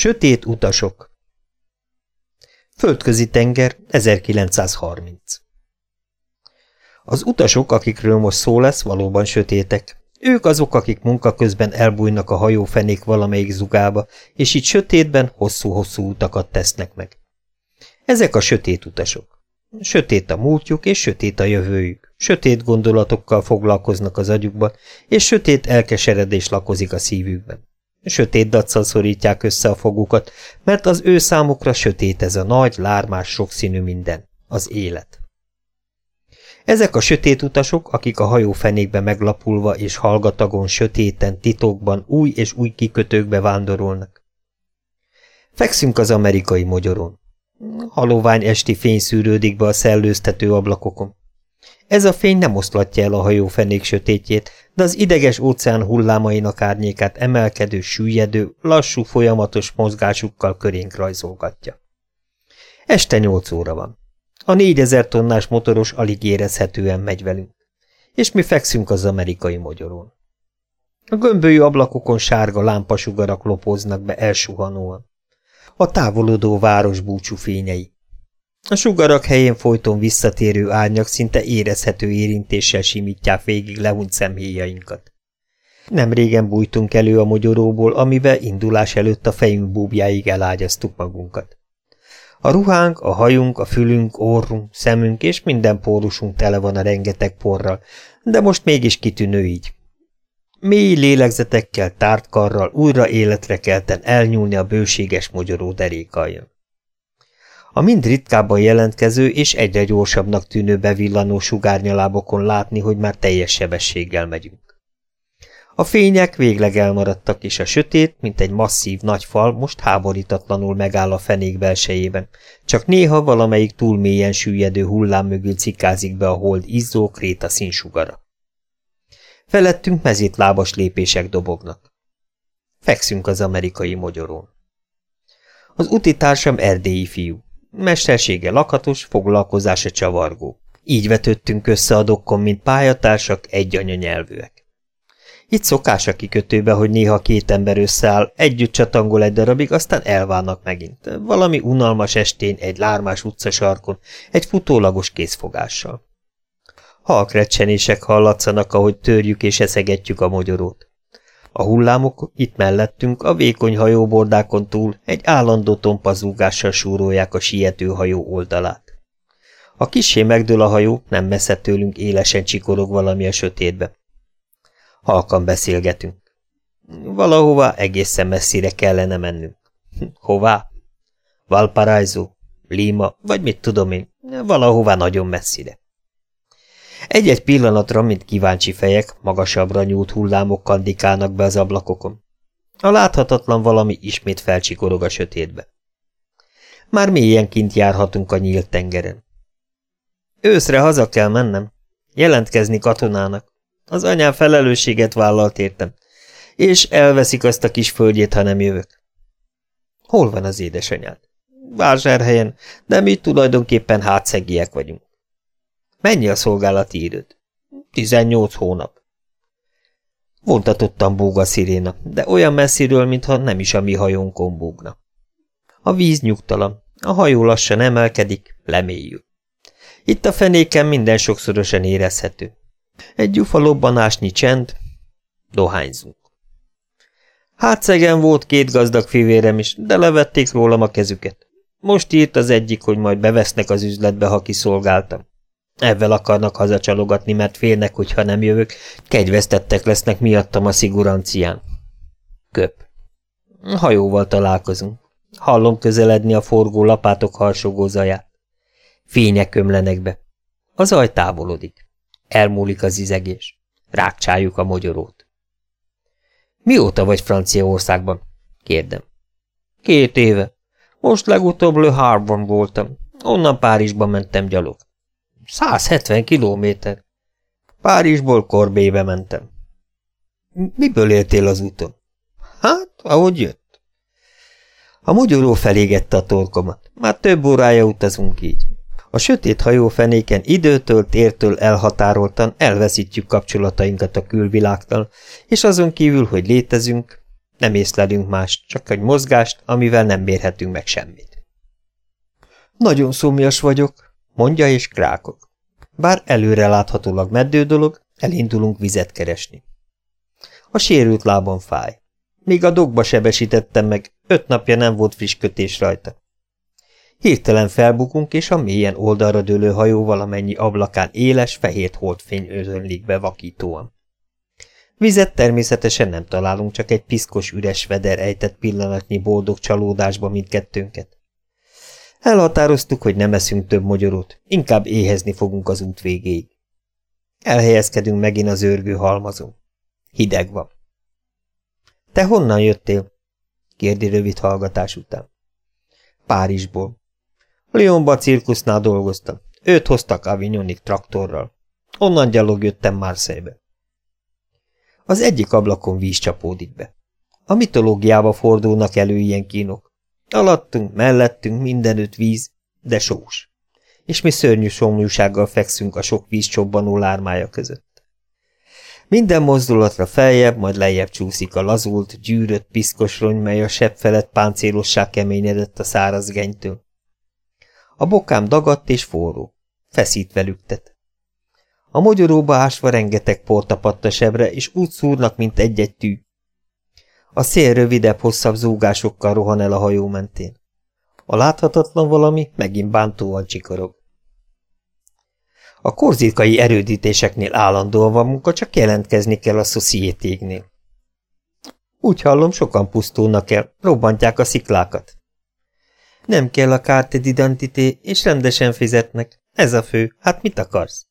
Sötét utasok Földközi tenger, 1930 Az utasok, akikről most szó lesz, valóban sötétek. Ők azok, akik munka közben elbújnak a hajófenék valamelyik zugába, és itt sötétben hosszú-hosszú utakat tesznek meg. Ezek a sötét utasok. Sötét a múltjuk, és sötét a jövőjük. Sötét gondolatokkal foglalkoznak az agyukban, és sötét elkeseredés lakozik a szívükben. Sötét daccal szorítják össze a fogukat, mert az ő számukra sötét ez a nagy, lármás, sokszínű minden, az élet. Ezek a sötét utasok, akik a hajó fenékbe meglapulva és hallgatagon sötéten, titokban, új és új kikötőkbe vándorolnak. Fekszünk az amerikai mogyoron. Halovány esti fény szűrődik be a szellőztető ablakokon. Ez a fény nem oszlatja el a hajó fenék sötétjét, de az ideges óceán hullámainak árnyékát emelkedő, süllyedő, lassú, folyamatos mozgásukkal körénk rajzolgatja. Este nyolc óra van. A négyezer tonnás motoros alig érezhetően megy velünk, és mi fekszünk az amerikai mogyoron. A gömbölyű ablakokon sárga lámpasugarak lopóznak be elsuhanóan. A távolodó város búcsú fényei. A sugarak helyén folyton visszatérő árnyak szinte érezhető érintéssel simítják végig lehunyt szemhéjainkat. Nem régen bújtunk elő a mogyoróból, amivel indulás előtt a fejünk búbjáig elágyaztuk magunkat. A ruhánk, a hajunk, a fülünk, orrunk, szemünk és minden pórusunk tele van a rengeteg porral, de most mégis kitűnő így. Mély lélegzetekkel, tárt karral újra életre kelten elnyúlni a bőséges mogyoró derékaljon. A mind ritkábban jelentkező és egyre gyorsabbnak tűnő bevillanó sugárnyalábokon látni, hogy már teljes sebességgel megyünk. A fények végleg elmaradtak, és a sötét, mint egy masszív nagy fal, most háborítatlanul megáll a fenék belsejében. Csak néha valamelyik túl mélyen süllyedő hullám mögül cikázik be a hold izzó kréta színsugara. Felettünk lábas lépések dobognak. Fekszünk az amerikai mogyorón. Az utitársam erdélyi fiú. Mestersége lakatos, foglalkozása csavargó. Így vetődtünk össze a dokkon, mint pályatársak, egy anyanyelvűek. Itt szokás a kikötőbe, hogy néha két ember összeáll, együtt csatangol egy darabig, aztán elválnak megint. Valami unalmas estén, egy lármás utcasarkon, egy futólagos készfogással. Halk recsenések hallatszanak, ahogy törjük és eszegetjük a mogyorót. A hullámok itt mellettünk, a vékony hajóbordákon túl egy állandó tompazúgással súrolják a siető hajó oldalát. A kisé megdől a hajó, nem messze tőlünk élesen csikorog valami a sötétbe. Halkan beszélgetünk. Valahova egészen messzire kellene mennünk. Hová? Valparaiso, Lima, vagy mit tudom én, valahová nagyon messzire. Egy-egy pillanatra, mint kíváncsi fejek, magasabbra nyúlt hullámok kandikálnak be az ablakokon. A láthatatlan valami ismét felcsikorog a sötétbe. Már mélyen kint járhatunk a nyílt tengeren. Őszre haza kell mennem, jelentkezni katonának, az anyám felelősséget vállalt értem, és elveszik azt a kis földjét, ha nem jövök. Hol van az édesanyád? Vásárhelyen, de mi tulajdonképpen hátszegiek vagyunk. Mennyi a szolgálati időd? Tizennyolc hónap. Vontatottan búg a sziréna, de olyan messziről, mintha nem is a mi hajónkon búgna. A víz nyugtalan, a hajó lassan emelkedik, lemélyül. Itt a fenéken minden sokszorosan érezhető. Egy gyufalobbanásnyi csend, dohányzunk. Hátszegen volt két gazdag fivérem is, de levették rólam a kezüket. Most írt az egyik, hogy majd bevesznek az üzletbe, ha kiszolgáltam. Ezzel akarnak hazacsalogatni, mert félnek, hogyha nem jövök, kegyvesztettek lesznek miattam a szigurancián. Köp. Hajóval találkozunk. Hallom közeledni a forgó lapátok harsogó zaját. Fények ömlenek be. Az zaj távolodik. Elmúlik az izegés. Rákcsáljuk a mogyorót. Mióta vagy Franciaországban? kérdem. Két éve. Most legutóbb Le Havre voltam. Onnan Párizsba mentem gyalog. 170 kilométer. Párizsból Korbébe mentem. Miből éltél az úton? Hát, ahogy jött. A mogyoró felégette a torkomat. Már több órája utazunk így. A sötét hajófenéken időtől, tértől elhatároltan elveszítjük kapcsolatainkat a külvilágtal, és azon kívül, hogy létezünk, Nem észlelünk mást, csak egy mozgást, amivel nem mérhetünk meg semmit. Nagyon szomjas vagyok, mondja és krákok. Bár előre láthatólag meddő dolog, elindulunk vizet keresni. A sérült lábam fáj. Míg a dogba sebesítettem meg, öt napja nem volt friss kötés rajta. Hirtelen felbukunk, és a mélyen oldalra dőlő hajó valamennyi ablakán éles, fehér holdfény özönlik be vakítóan. Vizet természetesen nem találunk, csak egy piszkos üres veder ejtett pillanatnyi boldog csalódásba mindkettőnket. Elhatároztuk, hogy nem eszünk több magyarót, inkább éhezni fogunk az út végéig. Elhelyezkedünk megint az őrgő halmazon. Hideg van. Te honnan jöttél? kérdi rövid hallgatás után. Párizsból. Lyonba cirkusznál dolgoztam. Őt hoztak Avignonig traktorral. Onnan gyalog jöttem Marseille-be. Az egyik ablakon víz csapódik be. A mitológiába fordulnak elő ilyen kínok. Alattunk, mellettünk mindenütt víz, de sós. És mi szörnyű somlúsággal fekszünk a sok víz csobbanó lármája között. Minden mozdulatra feljebb, majd lejjebb csúszik a lazult, gyűrött, piszkos rony, mely a sebb felett páncélossá keményedett a száraz genytől. A bokám dagadt és forró. Feszítve lüktet. A mogyoróba ásva rengeteg por a sebre, és úgy szúrnak, mint egy-egy tű. A szél rövidebb, hosszabb zúgásokkal rohan el a hajó mentén. A láthatatlan valami megint bántóan csikorog. A korzikai erődítéseknél állandóan van munka, csak jelentkezni kell a szociétégnél. Úgy hallom, sokan pusztulnak el, robbantják a sziklákat. Nem kell a carte d'identité, és rendesen fizetnek. Ez a fő, hát mit akarsz?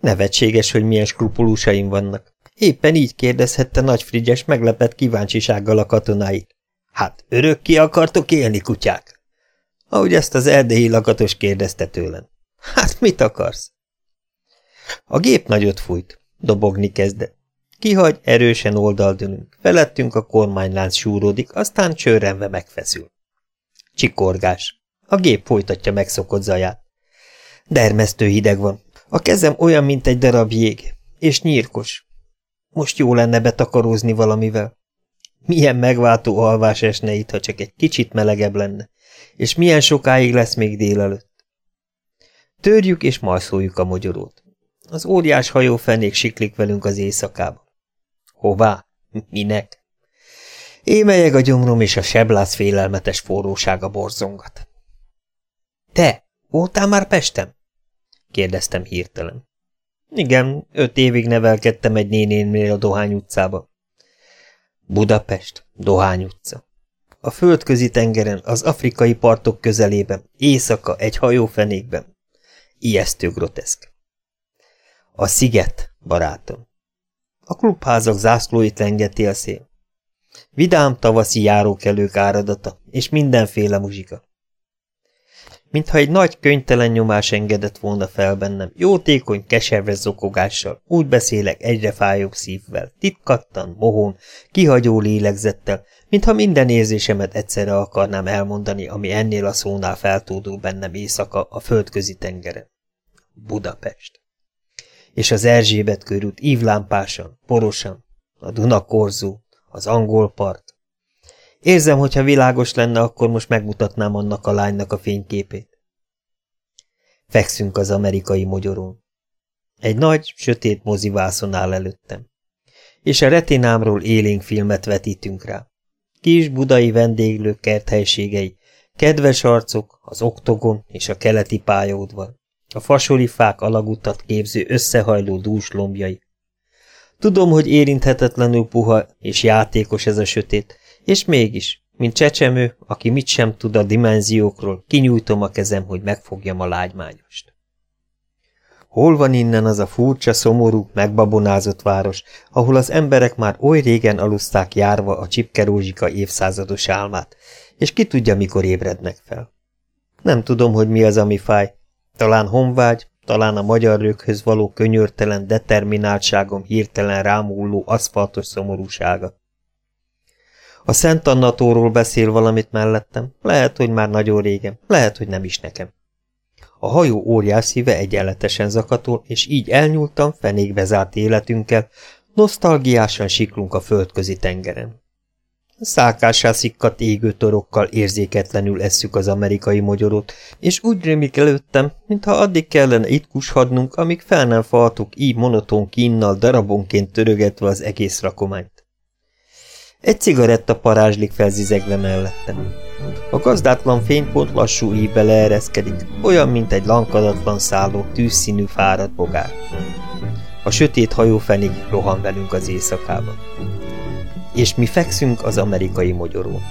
Nevetséges, hogy milyen skrupulúsaim vannak. Éppen így kérdezhette Nagy Frigyes meglepett kíváncsisággal a katonáit. Hát, örökké akartok élni, kutyák? Ahogy ezt az erdélyi lakatos kérdezte tőlem. Hát, mit akarsz? A gép nagyot fújt. Dobogni kezdett. Kihagy, erősen oldaldönünk. Felettünk a kormánylánc súródik, aztán csőrenve megfeszül. Csikorgás. A gép folytatja megszokott zaját. Dermesztő hideg van. A kezem olyan, mint egy darab jég, és nyírkos. Most jó lenne betakarózni valamivel. Milyen megváltó alvás esne itt, ha csak egy kicsit melegebb lenne, és milyen sokáig lesz még délelőtt. Törjük és marszoljuk a mogyorót. Az óriás hajófenék siklik velünk az éjszakába. Hová? Minek? Émelyeg a gyomrom, és a seblász félelmetes forrósága borzongat. Te, voltál már Pestem? kérdeztem hirtelen. Igen, öt évig nevelkedtem egy nénénnél a Dohány utcába. Budapest, Dohány utca. A földközi tengeren, az afrikai partok közelében, éjszaka egy hajófenékben. Ijesztő groteszk. A sziget, barátom. A klubházak zászlóit lengeti a szél. Vidám tavaszi járókelők áradata, és mindenféle muzsika. Mintha egy nagy könytelen nyomás engedett volna fel bennem, jótékony, keserves zokogással, úgy beszélek egyre fájóbb szívvel, titkattan, mohón, kihagyó lélegzettel, mintha minden érzésemet egyszerre akarnám elmondani, ami ennél a szónál feltódul bennem éjszaka a földközi tengeren. Budapest. És az Erzsébet körút ívlámpásan, porosan, a Duna korzó, az angol part. Érzem, hogyha világos lenne, akkor most megmutatnám annak a lánynak a fényképét. Fekszünk az amerikai mogyorón. Egy nagy, sötét mozivászon áll előttem. És a retinámról élénk filmet vetítünk rá. Kis budai vendéglők kerthelységei, kedves arcok, az oktogon és a keleti pályaudvar, a fasoli fák alagutat képző összehajló dús lombjai, Tudom, hogy érinthetetlenül puha és játékos ez a sötét, és mégis, mint csecsemő, aki mit sem tud a dimenziókról, kinyújtom a kezem, hogy megfogjam a lágymányost. Hol van innen az a furcsa, szomorú, megbabonázott város, ahol az emberek már oly régen aluszták járva a csipkerózsika évszázados álmát, és ki tudja, mikor ébrednek fel. Nem tudom, hogy mi az, ami fáj. Talán honvágy, talán a magyar röghöz való könyörtelen determináltságom hirtelen rámúló aszfaltos szomorúsága. A Szent Annatóról beszél valamit mellettem, lehet, hogy már nagyon régen, lehet, hogy nem is nekem. A hajó óriás szíve egyenletesen zakatol, és így elnyúltam fenékbe zárt életünkkel, nosztalgiásan siklunk a földközi tengeren. Szákássá szikkadt égő torokkal érzéketlenül esszük az amerikai mogyorot, és úgy rémik előttem, mintha addig kellene itt kushadnunk, amíg fel nem faltuk így monoton kínnal darabonként törögetve az egész rakományt. Egy cigaretta parázslik felzizegve mellettem. A gazdátlan fénypont lassú íbe leereszkedik, olyan, mint egy lankadatlan szálló tűzszínű fáradt bogár. A sötét hajófenig rohan velünk az éjszakában és mi fekszünk az amerikai mogyorón.